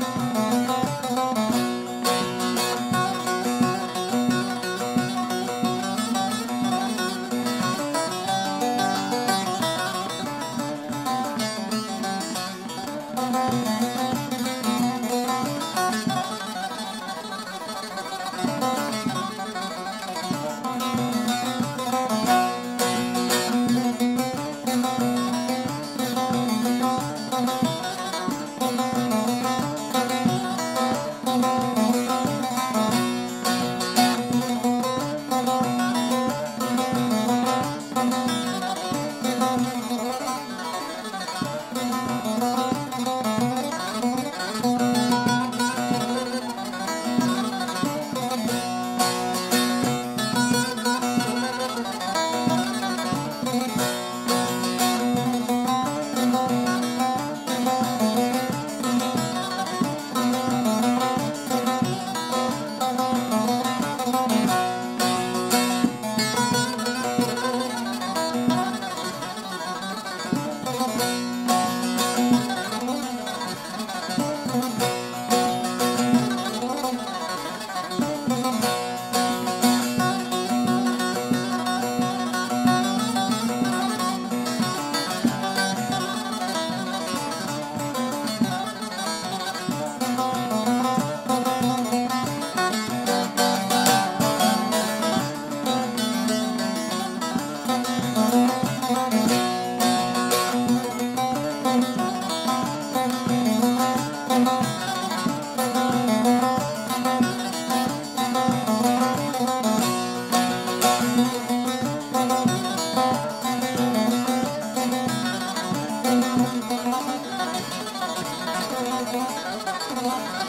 Música Thank you.